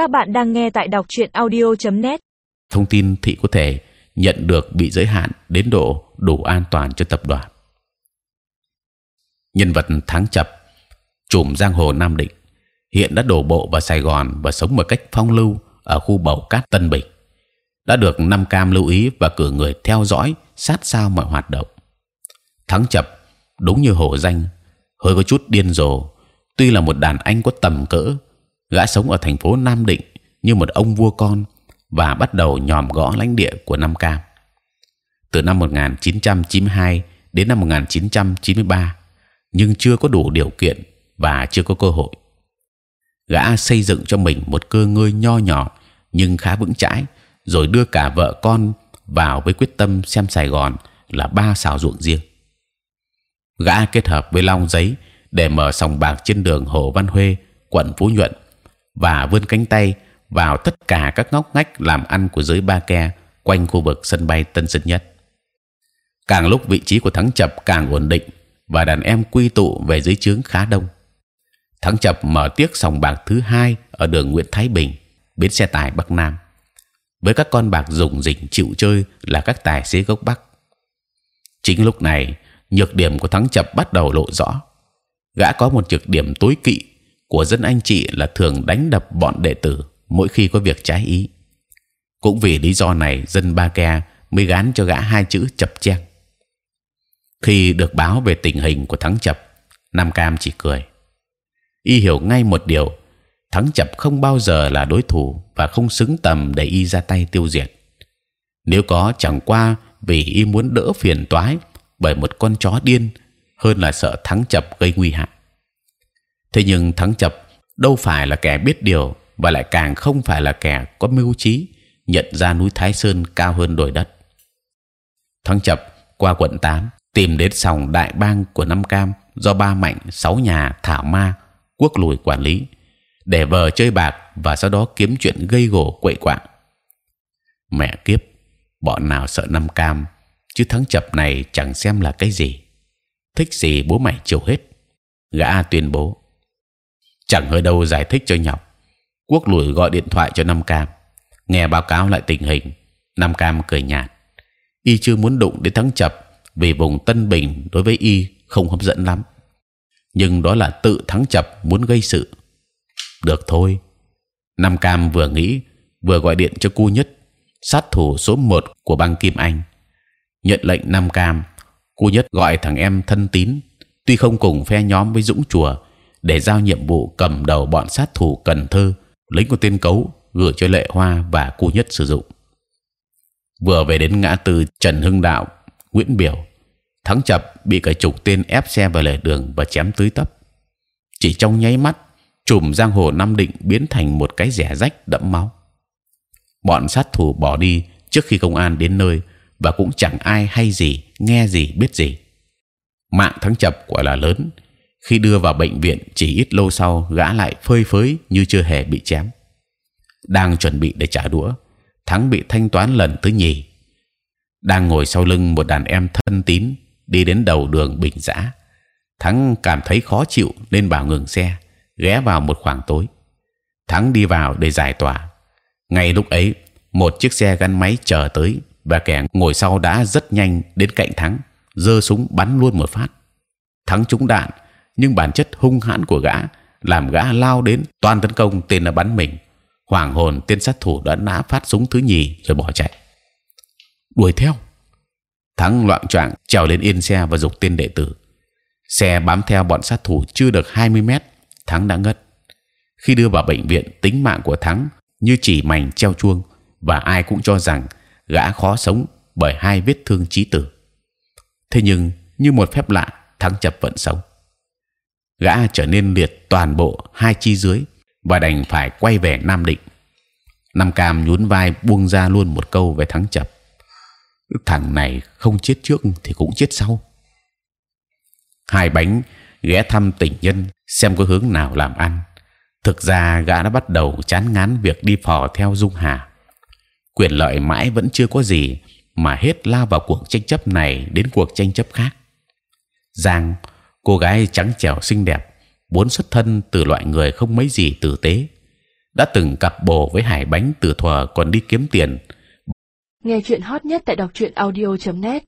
Các bạn đang nghe tại đọc truyện audio.net. Thông tin thị có thể nhận được bị giới hạn đến độ đủ an toàn cho tập đoàn. Nhân vật thắng chập, trùm giang hồ Nam Định, hiện đã đổ bộ vào Sài Gòn và sống một cách phong lưu ở khu bầu cát Tân Bình. đã được năm cam lưu ý và cử người theo dõi sát sao mọi hoạt động. Thắng chập đúng như hổ danh, hơi có chút điên rồ. Tuy là một đàn anh có tầm cỡ, gã sống ở thành phố Nam Định như một ông vua con và bắt đầu nhòm gõ lãnh địa của Nam Cam. Từ năm 1992 đến năm 1993, nhưng chưa có đủ điều kiện và chưa có cơ hội. Gã xây dựng cho mình một cơ ngơi nho nhỏ nhưng khá vững chãi, rồi đưa cả vợ con vào với quyết tâm xem Sài Gòn là ba xào ruộng riêng. Gã kết hợp với Long giấy để mở sòng bạc trên đường Hồ Văn Huê, quận Phú Nhuận và vươn cánh tay vào tất cả các ngóc ngách làm ăn của giới ba ke quanh khu vực sân bay Tân Sơn Nhất. Càng lúc vị trí của thắng chập càng ổn định và đàn em quy tụ về dưới trướng khá đông. Thắng chập mở tiếc sòng bạc thứ hai ở đường Nguyễn Thái Bình, bến xe tải Bắc Nam, với các con bạc dùng dình chịu chơi là các tài xế gốc Bắc. Chính lúc này, nhược điểm của thắng chập bắt đầu lộ rõ. Gã có một nhược điểm tối kỵ của dân anh chị là thường đánh đập bọn đệ tử mỗi khi có việc trái ý. Cũng vì lý do này, dân Ba Ke mới gán cho gã hai chữ chập cheng. Khi được báo về tình hình của thắng chập, Nam Cam chỉ cười. Y hiểu ngay một điều, thắng chập không bao giờ là đối thủ và không xứng tầm để y ra tay tiêu diệt. Nếu có chẳng qua vì y muốn đỡ phiền toái bởi một con chó điên hơn là sợ thắng chập gây nguy hại. Thế nhưng thắng chập đâu phải là kẻ biết điều và lại càng không phải là kẻ có mưu trí nhận ra núi Thái Sơn cao hơn đồi đất. Thắng chập qua quận 8 tìm đến sòng đại bang của Nam Cam do ba mạnh sáu nhà thảo ma quốc lùi quản lý để vờ chơi bạc và sau đó kiếm chuyện gây gổ quậy quạng. Mẹ kiếp, bọn nào sợ Nam Cam chứ thắng chập này chẳng xem là cái gì thích gì bố mày chiều hết gã tuyên bố chẳng hơi đâu giải thích cho nhọc. Quốc lùi gọi điện thoại cho nam cam. Nghe báo cáo lại tình hình, nam cam cười nhạt. Y chưa muốn đụng đến thắng chập vì vùng tân bình đối với y không hấp dẫn lắm. Nhưng đó là tự thắng chập muốn gây sự. Được thôi. Nam cam vừa nghĩ, vừa gọi điện cho cu nhất, sát thủ số một của băng kim anh. Nhận lệnh nam cam, cu nhất gọi thằng em thân tín, tuy không cùng phe nhóm với dũng chùa để giao nhiệm vụ cầm đầu bọn sát thủ cần thơ lính của tên cấu, gửi cho lệ hoa và cô nhất sử dụng. Vừa về đến ngã tư trần hưng đạo, nguyễn biểu, thắng chập bị cả chục tên ép xe vào lề đường và chém tưới tấp. Chỉ trong nháy mắt, chùm giang hồ nam định biến thành một cái rẻ rách đẫm máu. Bọn sát thủ bỏ đi trước khi công an đến nơi và cũng chẳng ai hay gì, nghe gì, biết gì. Mạng thắng chập quả là lớn khi đưa vào bệnh viện, chỉ ít lâu sau, gã lại phơi phới như chưa hề bị chém. Đang chuẩn bị để trả đũa, thắng bị thanh toán lần thứ nhì. Đang ngồi sau lưng một đàn em thân tín, đi đến đầu đường bình giã. Thắng cảm thấy khó chịu nên bảo ngừng xe, ghé vào một khoảng tối. Thắng đi vào để giải tỏa. Ngay lúc ấy, một chiếc xe gắn máy chờ tới và kẻ ngồi sau đã rất nhanh đến cạnh thắng, giơ súng bắn luôn một phát. Thắng trúng đạn nhưng bản chất hung hãn của gã làm gã lao đến toàn tấn công tên là bắn mình. Hoàng hồn tên sát thủ đã nã phát súng thứ nhì rồi bỏ chạy. Đuổi theo. Thắng loạn trạng trèo lên yên xe và dục tên đệ tử. Xe bám theo bọn sát thủ chưa được 20 mét thắng đã ngất. Khi đưa vào bệnh viện tính mạng của thắng như chỉ mảnh treo chuông và ai cũng cho rằng gã khó sống bởi hai vết thương chí tử. Thế nhưng như một phép lạ, thắng chập vẫn sống. Gã trở nên liệt toàn bộ hai chi dưới và đành phải quay về Nam Định. Nam Cam nhún vai buông ra luôn một câu về thắng chập. Thằng này không chết trước thì cũng chết sau. Hai bánh ghé thăm tỉnh nhân xem có hướng nào làm ăn. Thực ra gã đã bắt đầu chán ngán việc đi phò theo Dung Hà quyền lợi mãi vẫn chưa có gì mà hết lao vào cuộc tranh chấp này đến cuộc tranh chấp khác. Giang, cô gái trắng trẻo xinh đẹp, vốn xuất thân từ loại người không mấy gì tử tế, đã từng cặp bồ với Hải Bánh từ thuở còn đi kiếm tiền. Nghe chuyện hot nhất tại đọc truyện audio.net